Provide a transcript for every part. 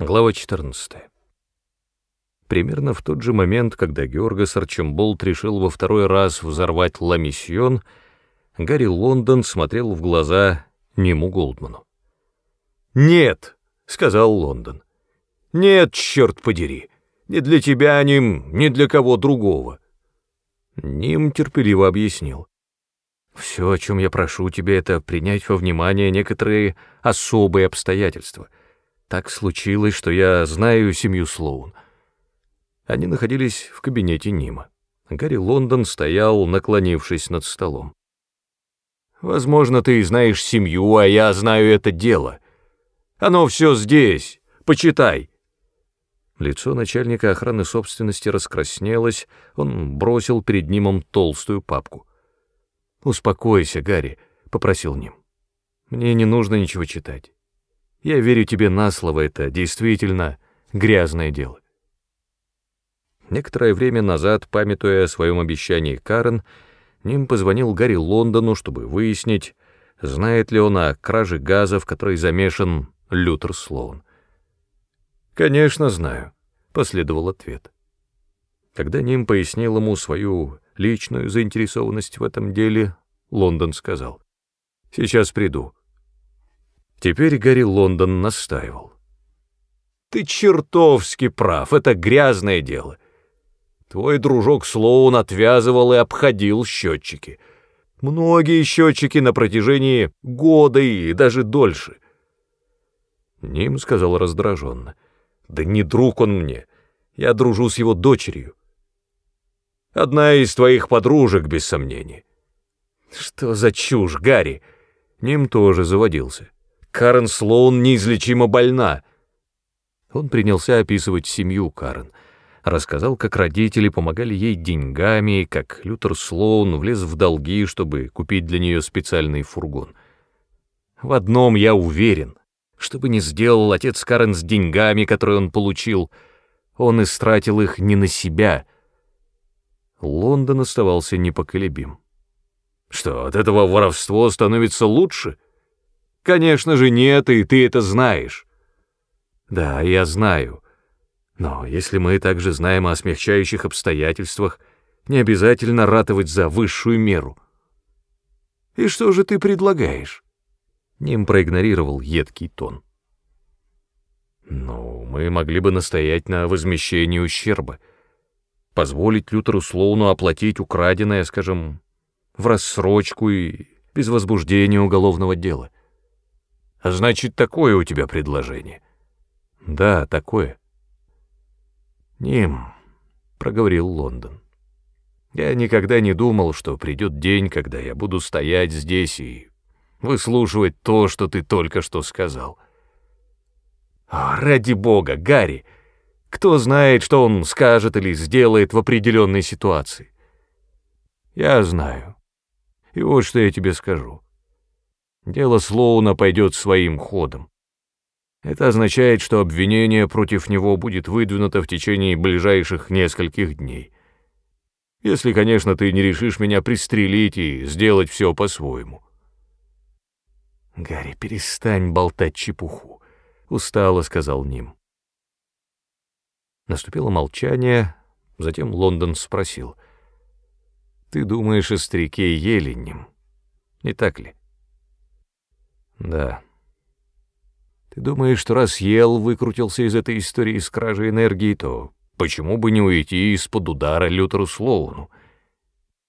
Глава 14. Примерно в тот же момент, когда Георгас Арчимболт решил во второй раз взорвать Ламиссион, Гарри Лондон смотрел в глаза Ниму Голдману. «Нет», — сказал Лондон. «Нет, черт подери, ни для тебя, Ним, ни для кого другого». Ним терпеливо объяснил. «Все, о чем я прошу тебя, это принять во внимание некоторые особые обстоятельства — так случилось, что я знаю семью Слоун. Они находились в кабинете Нима. Гарри Лондон стоял, наклонившись над столом. «Возможно, ты знаешь семью, а я знаю это дело. Оно все здесь. Почитай». Лицо начальника охраны собственности раскраснелось, он бросил перед Нимом толстую папку. «Успокойся, Гарри», — попросил Ним. «Мне не нужно ничего читать. Я верю тебе на слово, это действительно грязное дело. Некоторое время назад, памятуя о своем обещании Карен, Ним позвонил Гарри Лондону, чтобы выяснить, знает ли он о краже газа, в которой замешан Лютер Слоун. «Конечно, знаю», — последовал ответ. Когда Ним пояснил ему свою личную заинтересованность в этом деле, Лондон сказал, «Сейчас приду». Теперь Гарри Лондон настаивал. «Ты чертовски прав, это грязное дело. Твой дружок Слоун отвязывал и обходил счетчики. Многие счетчики на протяжении года и даже дольше». Ним сказал раздраженно. «Да не друг он мне, я дружу с его дочерью». «Одна из твоих подружек, без сомнения». «Что за чушь, Гарри?» Ним тоже заводился. Карен Слоун неизлечимо больна. Он принялся описывать семью Карен. Рассказал, как родители помогали ей деньгами, как Лютер Слоун влез в долги, чтобы купить для нее специальный фургон. В одном я уверен. Что бы ни сделал отец Карен с деньгами, которые он получил, он истратил их не на себя. Лондон оставался непоколебим. Что, от этого воровство становится лучше? Конечно же нет, и ты это знаешь. Да, я знаю. Но если мы также знаем о смягчающих обстоятельствах, не обязательно ратовать за высшую меру. И что же ты предлагаешь? Ним проигнорировал едкий тон. Ну, мы могли бы настоять на возмещении ущерба, позволить Лютеру Слоуну оплатить украденное, скажем, в рассрочку и без возбуждения уголовного дела. А значит, такое у тебя предложение? Да, такое. Ним, проговорил Лондон. Я никогда не думал, что придет день, когда я буду стоять здесь и выслушивать то, что ты только что сказал. О, ради бога, Гарри, кто знает, что он скажет или сделает в определенной ситуации? Я знаю. И вот что я тебе скажу дело Слоуна пойдет своим ходом. Это означает, что обвинение против него будет выдвинуто в течение ближайших нескольких дней. Если, конечно, ты не решишь меня пристрелить и сделать все по-своему. «Гарри, перестань болтать чепуху», — устало сказал Ним. Наступило молчание, затем Лондон спросил. «Ты думаешь о старике Еленем, не так ли?» Да. Ты думаешь, что раз Ел выкрутился из этой истории с кражей энергии, то почему бы не уйти из-под удара Лютеру Слоуну?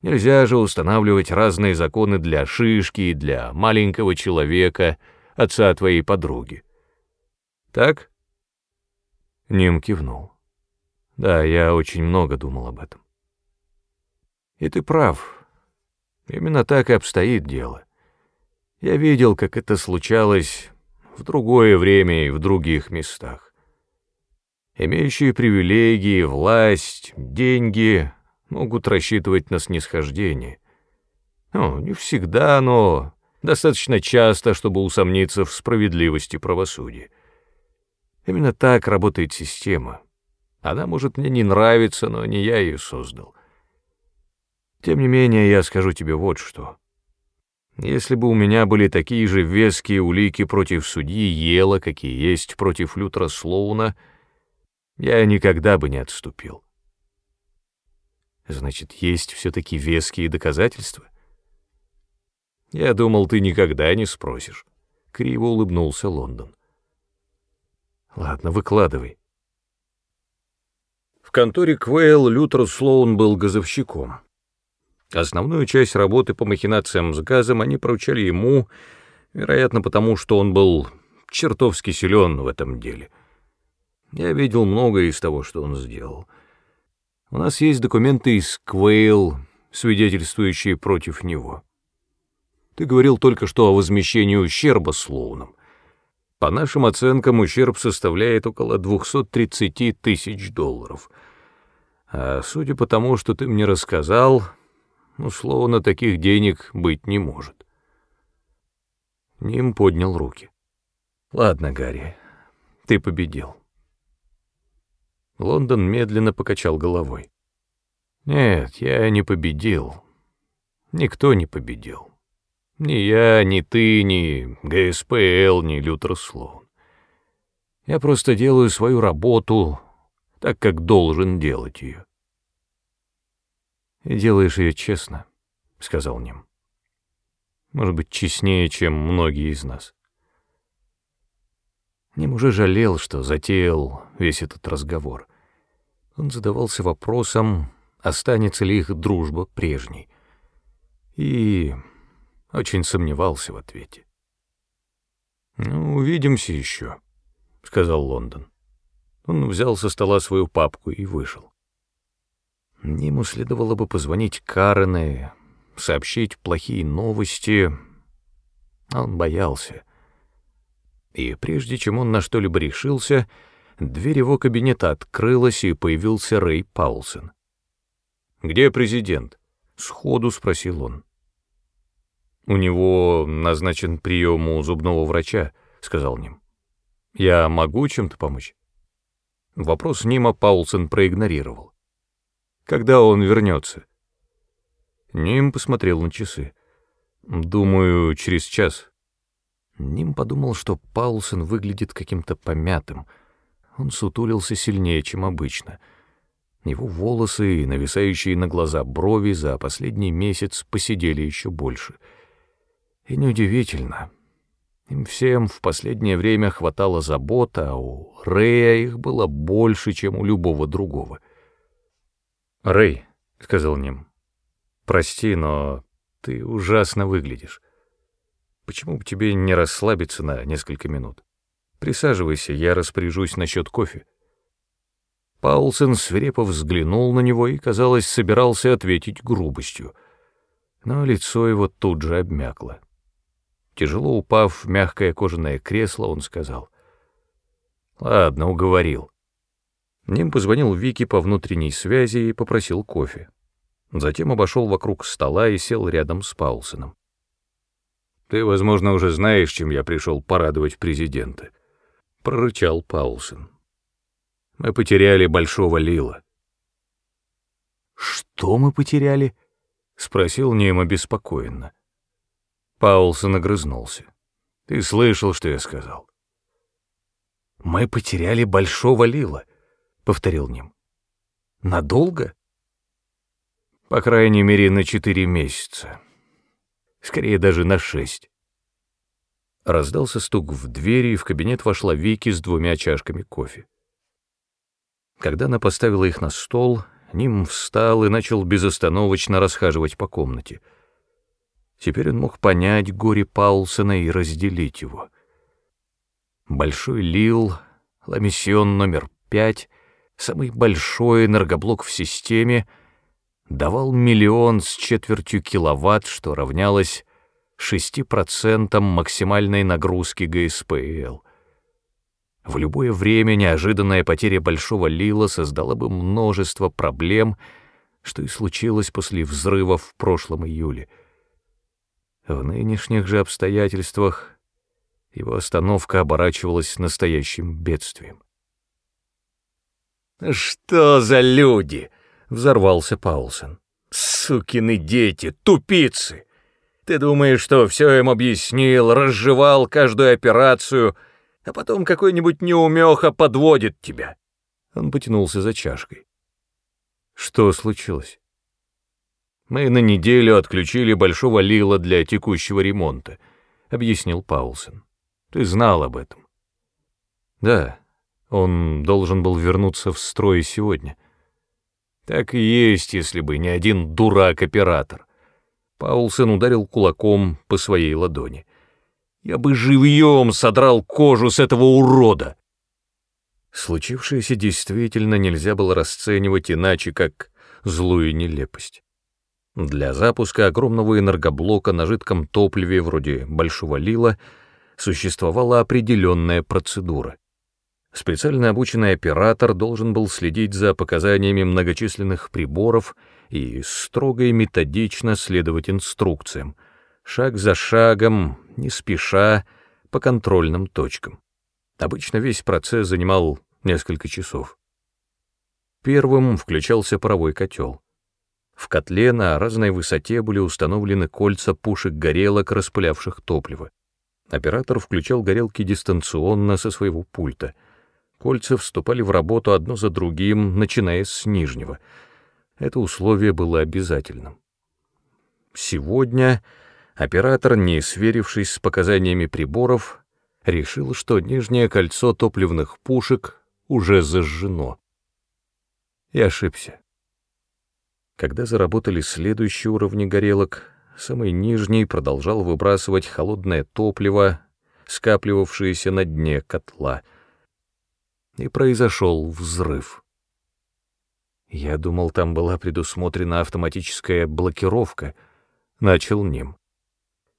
Нельзя же устанавливать разные законы для шишки и для маленького человека, отца твоей подруги. Так? Ним кивнул. Да, я очень много думал об этом. И ты прав. Именно так и обстоит дело. Я видел, как это случалось в другое время и в других местах. Имеющие привилегии, власть, деньги могут рассчитывать на снисхождение. Ну, не всегда, но достаточно часто, чтобы усомниться в справедливости правосудия. Именно так работает система. Она может мне не нравиться, но не я ее создал. Тем не менее, я скажу тебе вот что. Если бы у меня были такие же веские улики против судьи Ела, какие есть против Лютера Слоуна, я никогда бы не отступил. Значит, есть все-таки веские доказательства? Я думал, ты никогда не спросишь. Криво улыбнулся Лондон. Ладно, выкладывай. В конторе Квейл Лютер Слоун был газовщиком. Основную часть работы по махинациям с газом они поручали ему, вероятно, потому что он был чертовски силен в этом деле. Я видел многое из того, что он сделал. У нас есть документы из Квейл, свидетельствующие против него. Ты говорил только что о возмещении ущерба Слоуном. По нашим оценкам, ущерб составляет около 230 тысяч долларов. А судя по тому, что ты мне рассказал, Слоуна таких денег быть не может. Ним поднял руки. Ладно, Гарри, ты победил. Лондон медленно покачал головой. Нет, я не победил. Никто не победил. Ни я, ни ты, ни ГСПЛ, ни Лютер Слоун. Я просто делаю свою работу так, как должен делать ее. Делаешь ее честно, — сказал Ним. Может быть, честнее, чем многие из нас. Ним уже жалел, что затеял весь этот разговор. Он задавался вопросом, останется ли их дружба прежней. И очень сомневался в ответе. «Ну, увидимся еще», — сказал Лондон. Он взял со стола свою папку и вышел. Ему следовало бы позвонить Карене, сообщить плохие новости. Он боялся. И прежде чем он на что-либо решился, дверь его кабинета открылась, и появился Рэй Паулсон. «Где президент?» — сходу спросил он. «У него назначен прием у зубного врача», — сказал Ним. «Я могу чем-то помочь?» Вопрос Нима Паулсон проигнорировал. «Когда он вернется?» Ним посмотрел на часы. «Думаю, через час». Ним подумал, что Паулсон выглядит каким-то помятым. Он сутулился сильнее, чем обычно. Его волосы и нависающие на глаза брови за последний месяц посидели еще больше — и неудивительно. Им всем в последнее время хватало забот, а у Рэя их было больше, чем у любого другого. «Рэй», — сказал Ним, — «прости, но ты ужасно выглядишь. Почему бы тебе не расслабиться на несколько минут? Присаживайся, я распоряжусь насчет кофе». Паулсен свирепо взглянул на него и, казалось, собирался ответить грубостью, но лицо его тут же обмякло. Тяжело упав в мягкое кожаное кресло, он сказал. «Ладно, уговорил». Ним позвонил Вике по внутренней связи и попросил кофе. Затем обошел вокруг стола и сел рядом с Паулсоном. «Ты, возможно, уже знаешь, чем я пришел порадовать президента», — прорычал Паулсон. «Мы потеряли Большого Лила». «Что мы потеряли?» — спросил Ним обеспокоенно. Паулсон огрызнулся. «Ты слышал, что я сказал?» «Мы потеряли большого Лила», — повторил Ним. «Надолго?» «По крайней мере, на четыре месяца. Скорее, даже на шесть». Раздался стук в двери, и в кабинет вошла Вики с двумя чашками кофе. Когда она поставила их на стол, Ним встал и начал безостановочно расхаживать по комнате — Теперь он мог понять горе Паулсона и разделить его. Большой Лил, Ламиссион номер пять, самый большой энергоблок в системе, давал миллион с четвертью киловатт, что равнялось 6% максимальной нагрузки ГСПЛ. В любое время неожиданная потеря Большого Лила создала бы множество проблем, что и случилось после взрыва в прошлом июле — в нынешних же обстоятельствах его остановка оборачивалась настоящим бедствием. «Что за люди?» — взорвался Паулсон. «Сукины дети, тупицы! Ты думаешь, что все им объяснил, разжевал каждую операцию, а потом какой-нибудь неумеха подводит тебя. Он потянулся за чашкой. Что случилось? Мы на неделю отключили большого Лила для текущего ремонта, объяснил Паулсон. Ты знал об этом. Да, он должен был вернуться в строй сегодня. Так и есть, если бы не один дурак-оператор. Паулсон ударил кулаком по своей ладони. «Я бы живьем содрал кожу с этого урода!» Случившееся действительно нельзя было расценивать иначе, как злую нелепость. Для запуска огромного энергоблока на жидком топливе вроде Большого Лила существовала определенная процедура. Специально обученный оператор должен был следить за показаниями многочисленных приборов и строго и методично следовать инструкциям, шаг за шагом, не спеша, по контрольным точкам. Обычно весь процесс занимал несколько часов. Первым включался паровой котел. В котле на разной высоте были установлены кольца пушек-горелок, распылявших топливо. Оператор включал горелки дистанционно со своего пульта — Кольца вступали в работу одно за другим, начиная с нижнего. Это условие было обязательным. Сегодня оператор, не сверившись с показаниями приборов, решил, что нижнее кольцо топливных пушек уже зажжено. И ошибся. Когда заработали следующие уровни горелок, самый нижний продолжал выбрасывать холодное топливо, скапливавшееся на дне котла — и произошел взрыв. Я думал, там была предусмотрена автоматическая блокировка. Начал Ним.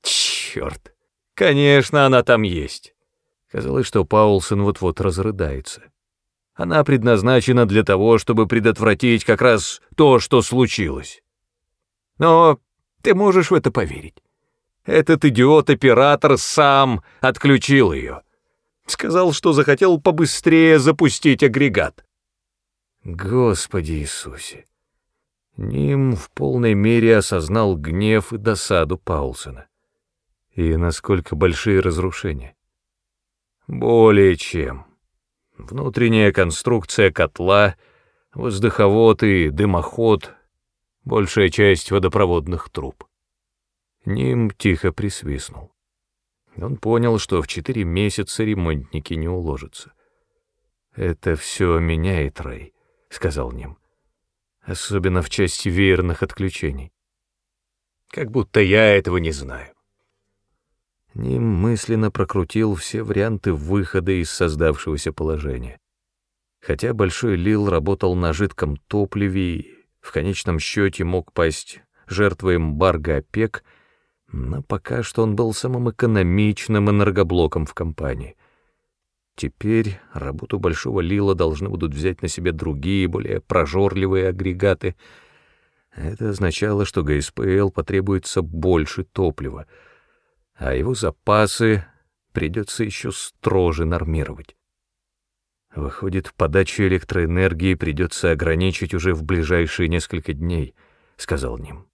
Черт! Конечно, она там есть. Казалось, что Паулсон вот-вот разрыдается. Она предназначена для того, чтобы предотвратить как раз то, что случилось. Но ты можешь в это поверить. Этот идиот-оператор сам отключил ее. Сказал, что захотел побыстрее запустить агрегат. Господи Иисусе! Ним в полной мере осознал гнев и досаду Паулсона. И насколько большие разрушения. Более чем. Внутренняя конструкция котла, воздуховод и дымоход, большая часть водопроводных труб. Ним тихо присвистнул. Он понял, что в четыре месяца ремонтники не уложатся. «Это все меняет, Рэй», — сказал Ним. «Особенно в части веерных отключений. Как будто я этого не знаю». Ним мысленно прокрутил все варианты выхода из создавшегося положения. Хотя Большой Лил работал на жидком топливе и в конечном счете мог пасть жертвой эмбарго ОПЕК — но пока что он был самым экономичным энергоблоком в компании. Теперь работу Большого Лила должны будут взять на себя другие, более прожорливые агрегаты. Это означало, что ГСПЛ потребуется больше топлива, а его запасы придется еще строже нормировать. Выходит, подачу электроэнергии придется ограничить уже в ближайшие несколько дней, — сказал Ним.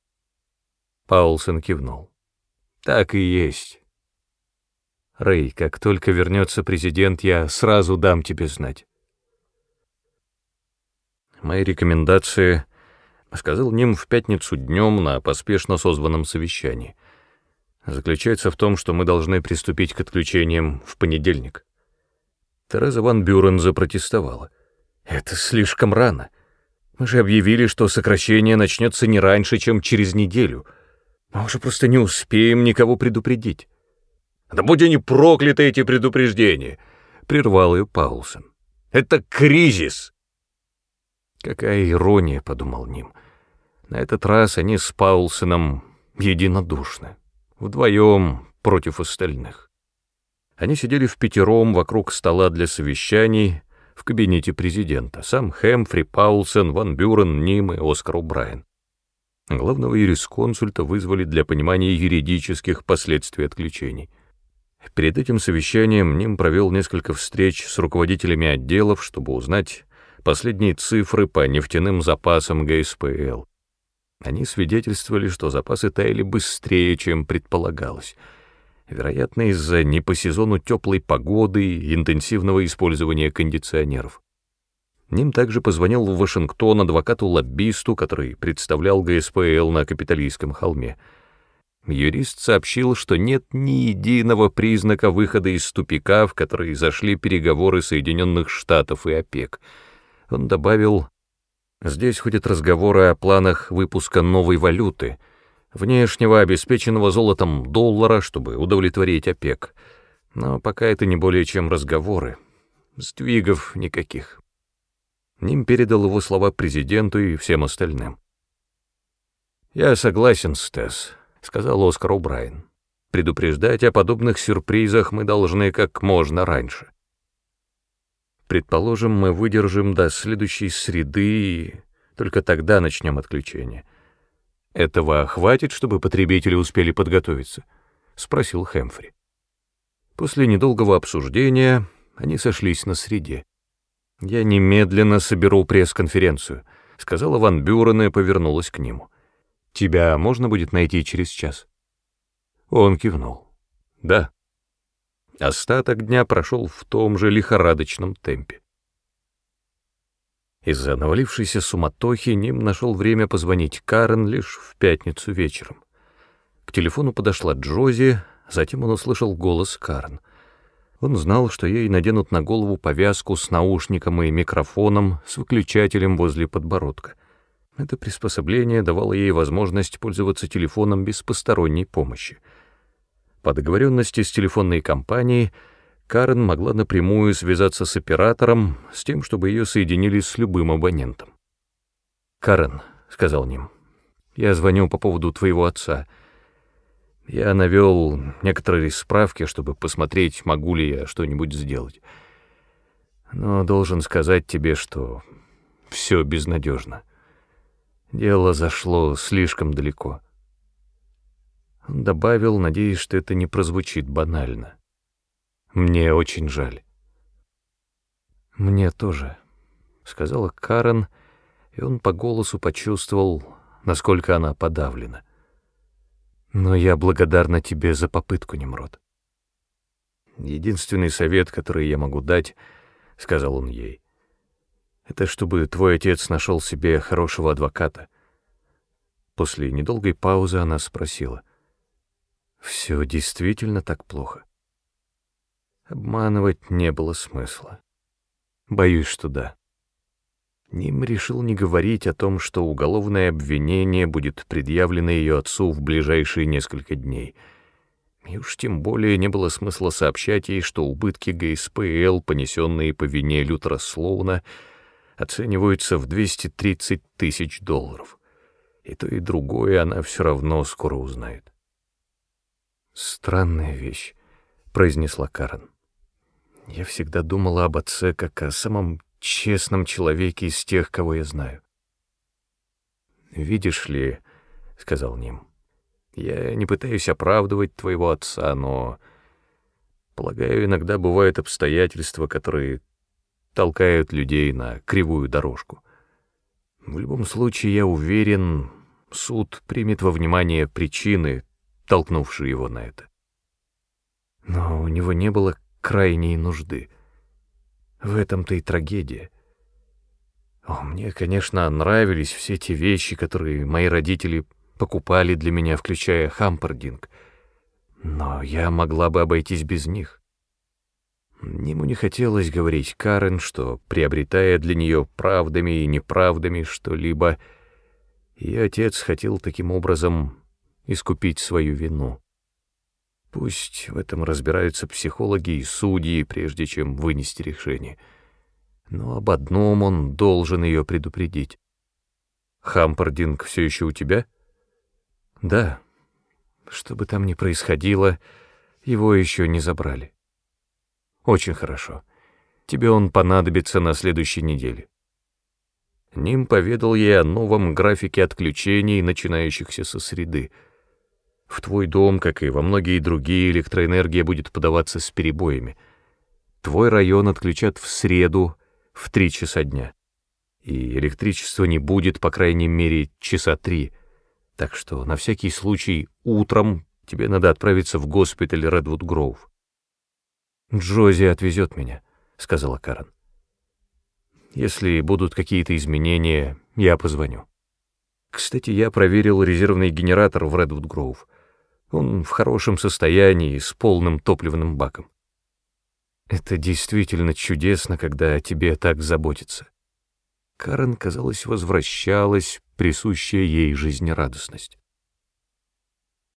Паулсон кивнул. Так и есть. Рэй, как только вернется президент, я сразу дам тебе знать. Мои рекомендации сказал Ним в пятницу днем на поспешно созванном совещании. Заключается в том, что мы должны приступить к отключениям в понедельник. Тереза Ван Бюрен запротестовала. Это слишком рано. Мы же объявили, что сокращение начнется не раньше, чем через неделю — мы уже просто не успеем никого предупредить. Да будь они прокляты, эти предупреждения, — прервал ее Паулсон. Это кризис. Какая ирония, — подумал Ним. На этот раз они с Паулсоном единодушны, вдвоем против остальных. Они сидели в пятером вокруг стола для совещаний в кабинете президента. Сам Хэмфри, Паулсон, Ван Бюрен, Ним и Оскар Убрайен. Главного юрисконсульта вызвали для понимания юридических последствий отключений. Перед этим совещанием Ним провел несколько встреч с руководителями отделов, чтобы узнать последние цифры по нефтяным запасам ГСПЛ. Они свидетельствовали, что запасы таяли быстрее, чем предполагалось. Вероятно, из-за не по сезону теплой погоды и интенсивного использования кондиционеров. Ним также позвонил в Вашингтон адвокату-лоббисту, который представлял ГСПЛ на Капитолийском холме. Юрист сообщил, что нет ни единого признака выхода из тупика, в который зашли переговоры Соединенных Штатов и ОПЕК. Он добавил, Здесь ходят разговоры о планах выпуска новой валюты, внешнего обеспеченного золотом доллара, чтобы удовлетворить ОПЕК. Но пока это не более чем разговоры. Сдвигов никаких. Ним передал его слова президенту и всем остальным. «Я согласен, Стесс», — сказал Оскар О'Брайен. «Предупреждать о подобных сюрпризах мы должны как можно раньше». Предположим, мы выдержим до следующей среды и только тогда начнем отключение. Этого хватит, чтобы потребители успели подготовиться? Спросил Хэмфри. После недолгого обсуждения они сошлись на среде. «Я немедленно соберу пресс-конференцию», — сказала Ван Бюрен и повернулась к нему. «Тебя можно будет найти через час?» Он кивнул. «Да». Остаток дня прошел в том же лихорадочном темпе. Из-за навалившейся суматохи Ним нашел время позвонить Карен лишь в пятницу вечером. К телефону подошла Джози, затем он услышал голос Карен. Он знал, что ей наденут на голову повязку с наушником и микрофоном с выключателем возле подбородка. Это приспособление давало ей возможность пользоваться телефоном без посторонней помощи — по договоренности с телефонной компанией Карен могла напрямую связаться с оператором с тем, чтобы ее соединили с любым абонентом. «Карен», — сказал Ним, — «я звоню по поводу твоего отца. Я навел некоторые справки, чтобы посмотреть, могу ли я что-нибудь сделать. Но должен сказать тебе, что все безнадежно. Дело зашло слишком далеко». Он добавил, надеясь, что это не прозвучит банально. «Мне очень жаль». «Мне тоже», — сказала Карен, и он по голосу почувствовал, насколько она подавлена. «Но я благодарна тебе за попытку, Немрод». «Единственный совет, который я могу дать», — сказал он ей, — «это чтобы твой отец нашел себе хорошего адвоката». После недолгой паузы она спросила — все действительно так плохо. Обманывать не было смысла. Боюсь, что да. Ним решил не говорить о том, что уголовное обвинение будет предъявлено ее отцу в ближайшие несколько дней. И уж тем более не было смысла сообщать ей, что убытки ГСПЛ, понесенные по вине Лютера Слоуна, оцениваются в 230 тысяч долларов. И то, и другое она все равно скоро узнает. «Странная вещь», — произнесла Карен. «Я всегда думала об отце как о самом честном человеке из тех, кого я знаю». «Видишь ли», — сказал Ним, — «я не пытаюсь оправдывать твоего отца, но, полагаю, иногда бывают обстоятельства, которые толкают людей на кривую дорожку. В любом случае, я уверен, суд примет во внимание причины, толкнувший его на это. Но у него не было крайней нужды. В этом-то и трагедия. О, мне, конечно, нравились все те вещи, которые мои родители покупали для меня, включая хампердинг, но я могла бы обойтись без них. Ему не хотелось говорить Карен, что, приобретая для нее правдами и неправдами что-либо, ее отец хотел таким образом искупить свою вину. Пусть в этом разбираются психологи и судьи, прежде чем вынести решение. Но об одном он должен ее предупредить. «Хампердинг все еще у тебя?» «Да. Что бы там ни происходило, его еще не забрали». «Очень хорошо. Тебе он понадобится на следующей неделе». Ним поведал ей о новом графике отключений, начинающихся со среды — в твой дом, как и во многие другие, электроэнергия будет подаваться с перебоями. Твой район отключат в среду в три часа дня. И электричества не будет, по крайней мере, часа три. Так что на всякий случай утром тебе надо отправиться в госпиталь Редвуд Гроув. «Джози отвезет меня», — сказала Карен. «Если будут какие-то изменения, я позвоню. Кстати, я проверил резервный генератор в Редвуд Гроув. Он в хорошем состоянии, с полным топливным баком. Это действительно чудесно, когда о тебе так заботятся. Карен, казалось, возвращалась присущая ей жизнерадостность.